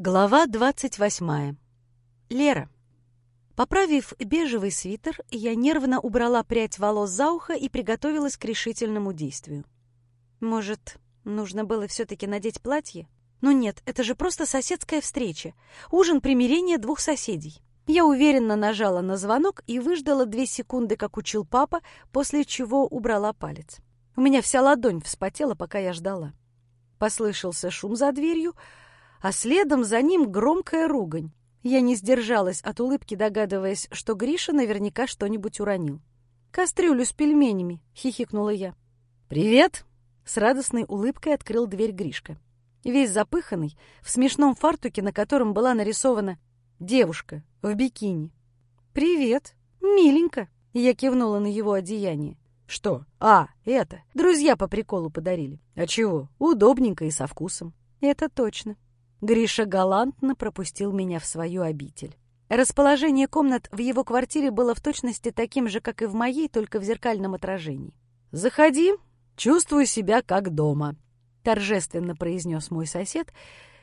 Глава двадцать восьмая. Лера. Поправив бежевый свитер, я нервно убрала прядь волос за ухо и приготовилась к решительному действию. Может, нужно было все-таки надеть платье? Но нет, это же просто соседская встреча. Ужин примирения двух соседей. Я уверенно нажала на звонок и выждала две секунды, как учил папа, после чего убрала палец. У меня вся ладонь вспотела, пока я ждала. Послышался шум за дверью, а следом за ним громкая ругань. Я не сдержалась от улыбки, догадываясь, что Гриша наверняка что-нибудь уронил. «Кастрюлю с пельменями!» — хихикнула я. «Привет!» — с радостной улыбкой открыл дверь Гришка. Весь запыханный, в смешном фартуке, на котором была нарисована девушка в бикини. «Привет! Миленько!» — я кивнула на его одеяние. «Что? А, это. Друзья по приколу подарили. А чего? Удобненько и со вкусом». «Это точно. Гриша галантно пропустил меня в свою обитель. Расположение комнат в его квартире было в точности таким же, как и в моей, только в зеркальном отражении. «Заходи, чувствую себя как дома», — торжественно произнес мой сосед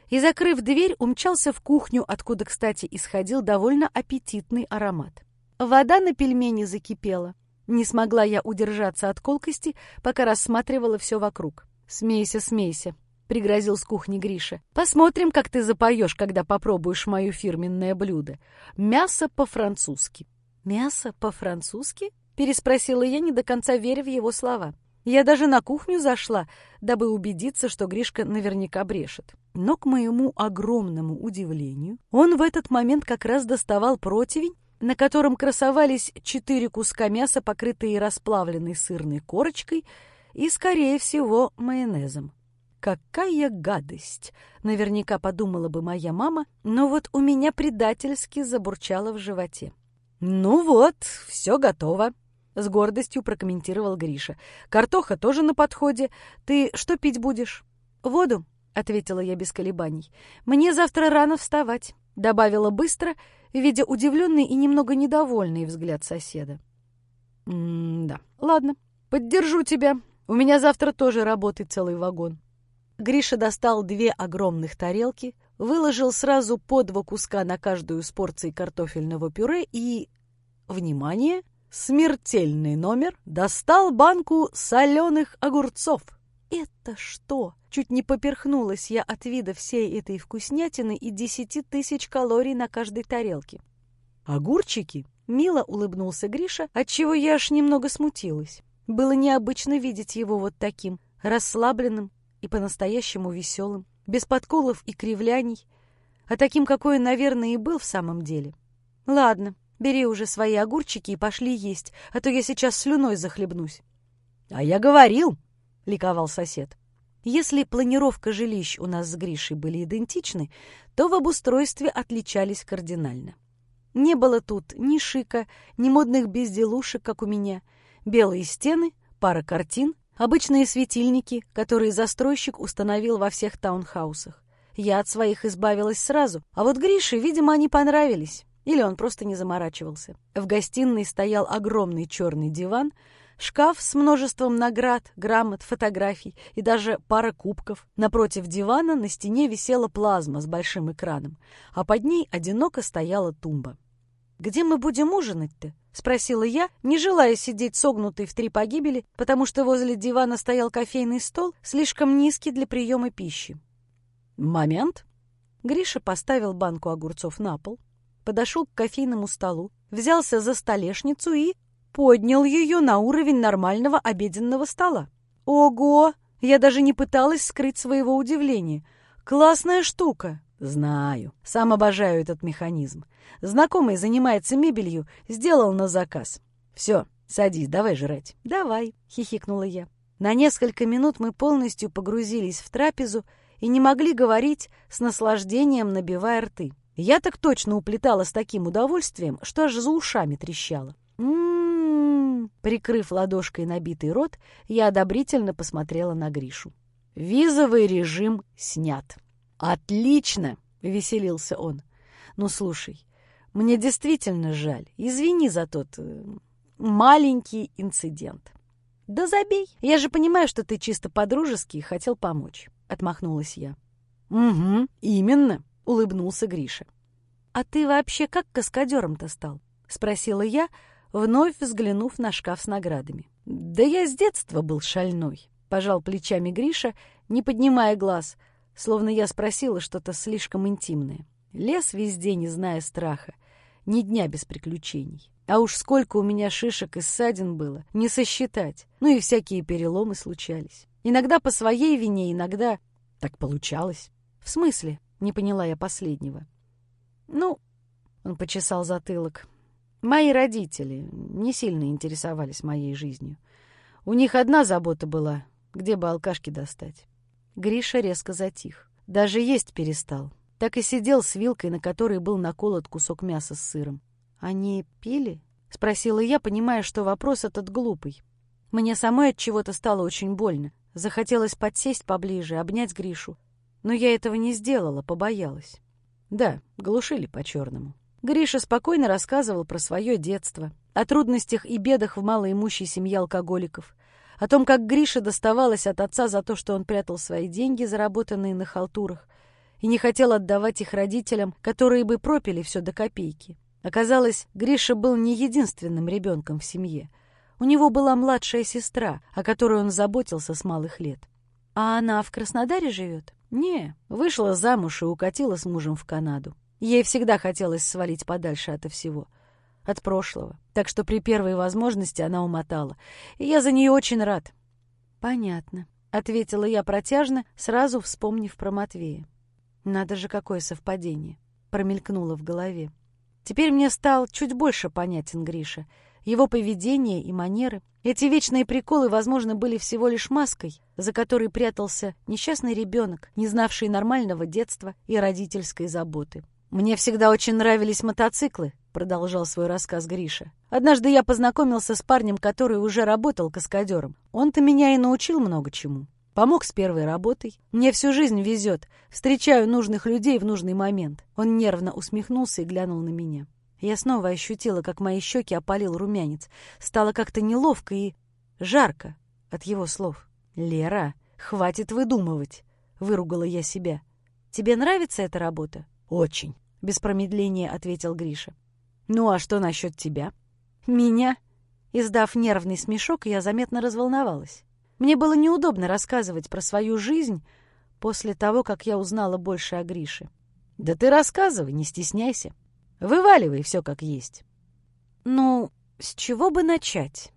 и, закрыв дверь, умчался в кухню, откуда, кстати, исходил довольно аппетитный аромат. Вода на пельмени закипела. Не смогла я удержаться от колкости, пока рассматривала все вокруг. «Смейся, смейся», — пригрозил с кухни Гриша. «Посмотрим, как ты запоешь, когда попробуешь мое фирменное блюдо. Мясо по-французски». «Мясо по-французски?» — переспросила я, не до конца веря в его слова. Я даже на кухню зашла, дабы убедиться, что Гришка наверняка брешет. Но, к моему огромному удивлению, он в этот момент как раз доставал противень, на котором красовались четыре куска мяса, покрытые расплавленной сырной корочкой и, скорее всего, майонезом. Какая гадость! Наверняка подумала бы моя мама, но вот у меня предательски забурчало в животе. «Ну вот, все готово», — с гордостью прокомментировал Гриша. «Картоха тоже на подходе. Ты что пить будешь?» «Воду», — ответила я без колебаний. «Мне завтра рано вставать», — добавила быстро, видя удивленный и немного недовольный взгляд соседа. «М-да, ладно, поддержу тебя. У меня завтра тоже работает целый вагон». Гриша достал две огромных тарелки, выложил сразу по два куска на каждую с порцией картофельного пюре и... Внимание! Смертельный номер достал банку соленых огурцов. Это что? Чуть не поперхнулась я от вида всей этой вкуснятины и десяти тысяч калорий на каждой тарелке. Огурчики? Мило улыбнулся Гриша, отчего я аж немного смутилась. Было необычно видеть его вот таким, расслабленным, и по-настоящему веселым, без подколов и кривляний, а таким, какой он, наверное, и был в самом деле. Ладно, бери уже свои огурчики и пошли есть, а то я сейчас слюной захлебнусь. — А я говорил, — ликовал сосед. Если планировка жилищ у нас с Гришей были идентичны, то в обустройстве отличались кардинально. Не было тут ни шика, ни модных безделушек, как у меня. Белые стены, пара картин, Обычные светильники, которые застройщик установил во всех таунхаусах. Я от своих избавилась сразу, а вот Грише, видимо, они понравились. Или он просто не заморачивался. В гостиной стоял огромный черный диван, шкаф с множеством наград, грамот, фотографий и даже пара кубков. Напротив дивана на стене висела плазма с большим экраном, а под ней одиноко стояла тумба. «Где мы будем ужинать-то?» — спросила я, не желая сидеть согнутой в три погибели, потому что возле дивана стоял кофейный стол, слишком низкий для приема пищи. «Момент!» Гриша поставил банку огурцов на пол, подошел к кофейному столу, взялся за столешницу и поднял ее на уровень нормального обеденного стола. «Ого!» Я даже не пыталась скрыть своего удивления. «Классная штука!» «Знаю. Сам обожаю этот механизм. Знакомый занимается мебелью, сделал на заказ. Все, садись, давай жрать». «Давай», — хихикнула я. На несколько минут мы полностью погрузились в трапезу и не могли говорить с наслаждением, набивая рты. Я так точно уплетала с таким удовольствием, что аж за ушами трещала. «М-м-м!» Прикрыв ладошкой набитый рот, я одобрительно посмотрела на Гришу. «Визовый режим снят». «Отлично!» — веселился он. «Ну, слушай, мне действительно жаль. Извини за тот э, маленький инцидент». «Да забей! Я же понимаю, что ты чисто по-дружески хотел помочь», — отмахнулась я. «Угу, именно. — улыбнулся Гриша. «А ты вообще как каскадером-то стал?» — спросила я, вновь взглянув на шкаф с наградами. «Да я с детства был шальной», — пожал плечами Гриша, не поднимая глаз, словно я спросила что-то слишком интимное. Лес везде, не зная страха, ни дня без приключений. А уж сколько у меня шишек и ссадин было, не сосчитать. Ну и всякие переломы случались. Иногда по своей вине, иногда так получалось. В смысле? Не поняла я последнего. Ну, он почесал затылок. Мои родители не сильно интересовались моей жизнью. У них одна забота была, где бы алкашки достать. Гриша резко затих. Даже есть перестал. Так и сидел с вилкой, на которой был наколот кусок мяса с сыром. «Они пили?» — спросила я, понимая, что вопрос этот глупый. Мне самой от чего-то стало очень больно. Захотелось подсесть поближе, обнять Гришу. Но я этого не сделала, побоялась. Да, глушили по-черному. Гриша спокойно рассказывал про свое детство, о трудностях и бедах в малоимущей семье алкоголиков, о том, как Гриша доставалось от отца за то, что он прятал свои деньги, заработанные на халтурах, и не хотел отдавать их родителям, которые бы пропили все до копейки. Оказалось, Гриша был не единственным ребенком в семье. У него была младшая сестра, о которой он заботился с малых лет. «А она в Краснодаре живет?» «Не, вышла замуж и укатила с мужем в Канаду. Ей всегда хотелось свалить подальше от всего, от прошлого. Так что при первой возможности она умотала. И я за нее очень рад. Понятно, ответила я протяжно, сразу вспомнив про Матвея. Надо же, какое совпадение, промелькнуло в голове. Теперь мне стал чуть больше понятен Гриша. Его поведение и манеры. Эти вечные приколы, возможно, были всего лишь маской, за которой прятался несчастный ребенок, не знавший нормального детства и родительской заботы. «Мне всегда очень нравились мотоциклы», — продолжал свой рассказ Гриша. «Однажды я познакомился с парнем, который уже работал каскадером. Он-то меня и научил много чему. Помог с первой работой. Мне всю жизнь везет. Встречаю нужных людей в нужный момент». Он нервно усмехнулся и глянул на меня. Я снова ощутила, как мои щеки опалил румянец. Стало как-то неловко и жарко от его слов. «Лера, хватит выдумывать!» — выругала я себя. «Тебе нравится эта работа?» «Очень без промедления ответил Гриша. «Ну а что насчет тебя?» «Меня?» Издав нервный смешок, я заметно разволновалась. Мне было неудобно рассказывать про свою жизнь после того, как я узнала больше о Грише. «Да ты рассказывай, не стесняйся. Вываливай все как есть». «Ну, с чего бы начать?»